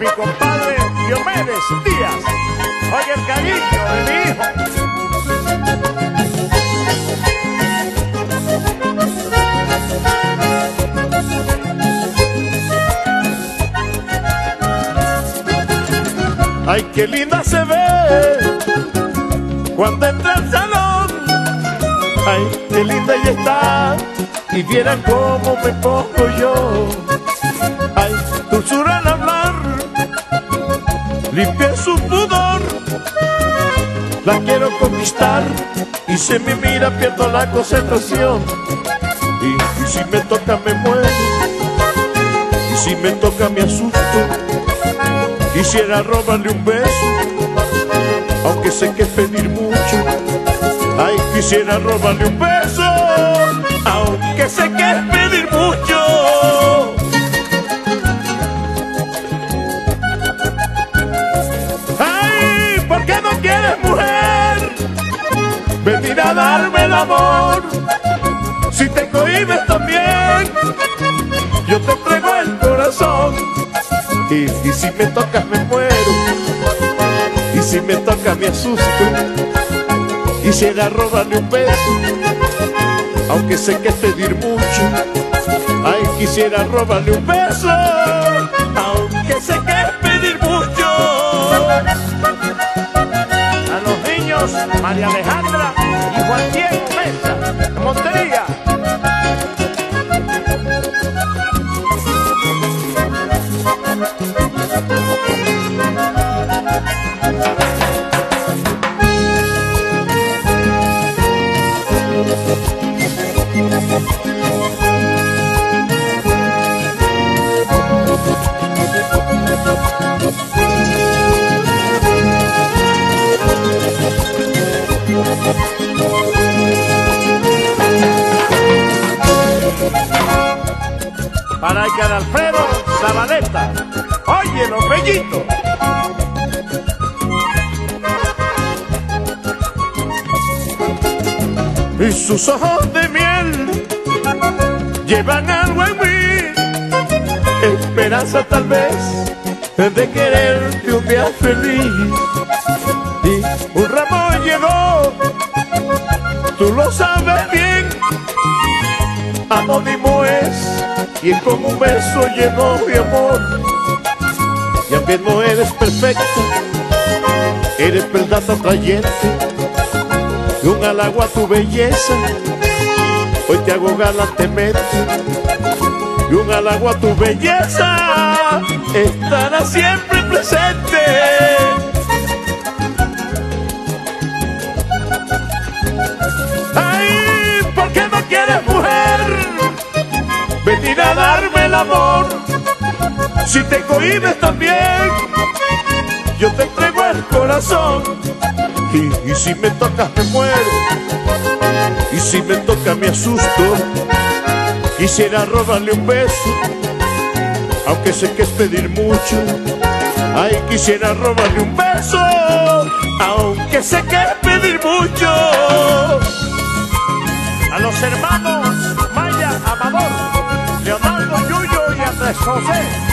mi compadre Diomedes Díaz. Oye el cariño de mi hijo. Ay, qué linda se ve cuando entra al salón. Ay, qué linda ella está y vieran cómo me pongo yo. La quiero conquistar y se me mira, pierdo la concentración. Y, y si me toca me muero, y si me toca me asusto. Quisiera robarle un beso, aunque sé que es pedir mucho. Ay, quisiera robarle un beso, aunque sé que es pedir mucho. Darme el amor. Si te cohibes también, yo te entrego el corazón. Y, y si me tocas me muero. Y si me toca me asusto. Quisiera robarle un beso Aunque sé que es pedir mucho. Ay, quisiera robarle un beso Aunque sé que es pedir mucho. A los niños María Alejandra para que Alfredo Zabaleta. Oye, los bellitos. Y sus ojos de miel llevan algo en mí. Esperanza tal vez de quererte un día feliz. Y un ramo llegó, tú lo sabes bien. Anónimo es y con un beso llenó mi amor. Y aunque no eres perfecta, eres verdad atrayente. Y un halago a tu belleza, hoy te hago galantemente. Y un halago a tu belleza, estará siempre presente. Ay, ¿por qué no quieres mujer? venir a darme el amor. Si te cohibes también, yo te entrego el corazón. Y, y, si me tocas me muero, y si me toca me asusto. Quisiera robarle un beso, aunque sé que es pedir mucho. Ay, quisiera robarle un beso, aunque sé que es pedir mucho. A los hermanos de José.